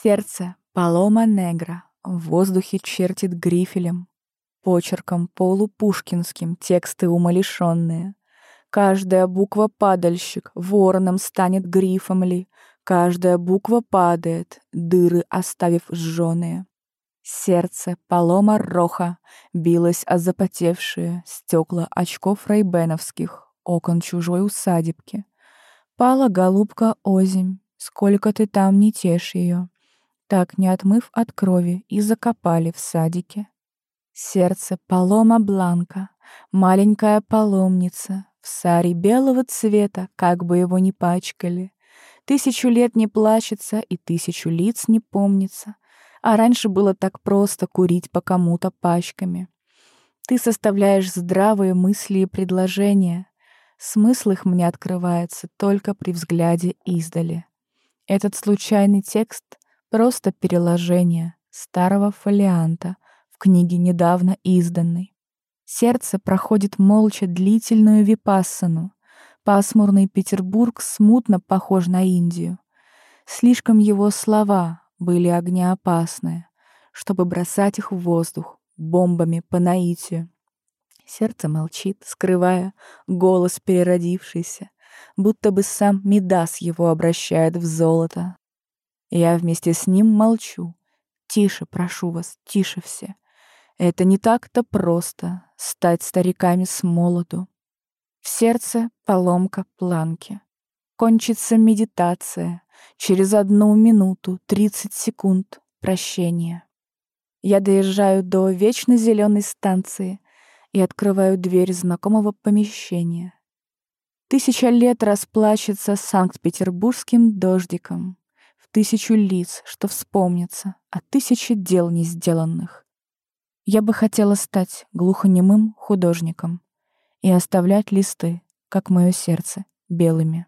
Сердце Палома Негра в воздухе чертит грифелем, Почерком полупушкинским тексты умалишенные. Каждая буква падальщик, вороном станет грифом ли, Каждая буква падает, дыры оставив сжёные. Сердце Палома Роха билось о запотевшие стекла очков рейбеновских, окон чужой усадебки. Пала голубка озимь, сколько ты там не тешь ее так не отмыв от крови, и закопали в садике. Сердце Палома Бланка, маленькая паломница, в саре белого цвета, как бы его ни пачкали. Тысячу лет не плачется и тысячу лиц не помнится, а раньше было так просто курить по кому-то пачками. Ты составляешь здравые мысли и предложения. Смысл их мне открывается только при взгляде издали. Этот случайный текст Просто переложение старого фолианта в книге недавно изданной. Сердце проходит молча длительную випассану. Пасмурный Петербург смутно похож на Индию. Слишком его слова были огнеопасные, чтобы бросать их в воздух бомбами по наитию. Сердце молчит, скрывая голос переродившийся, будто бы сам Медас его обращает в золото, я вместе с ним молчу. Тише, прошу вас, тише все. Это не так-то просто — стать стариками с молоду. В сердце поломка планки. Кончится медитация. Через одну минуту, тридцать секунд прощения. Я доезжаю до вечно зеленой станции и открываю дверь знакомого помещения. Тысяча лет расплачется Санкт-Петербургским дождиком тысячу лиц, что вспомнится, а тысячи дел не сделанных. Я бы хотела стать глухонемым художником и оставлять листы, как мое сердце, белыми.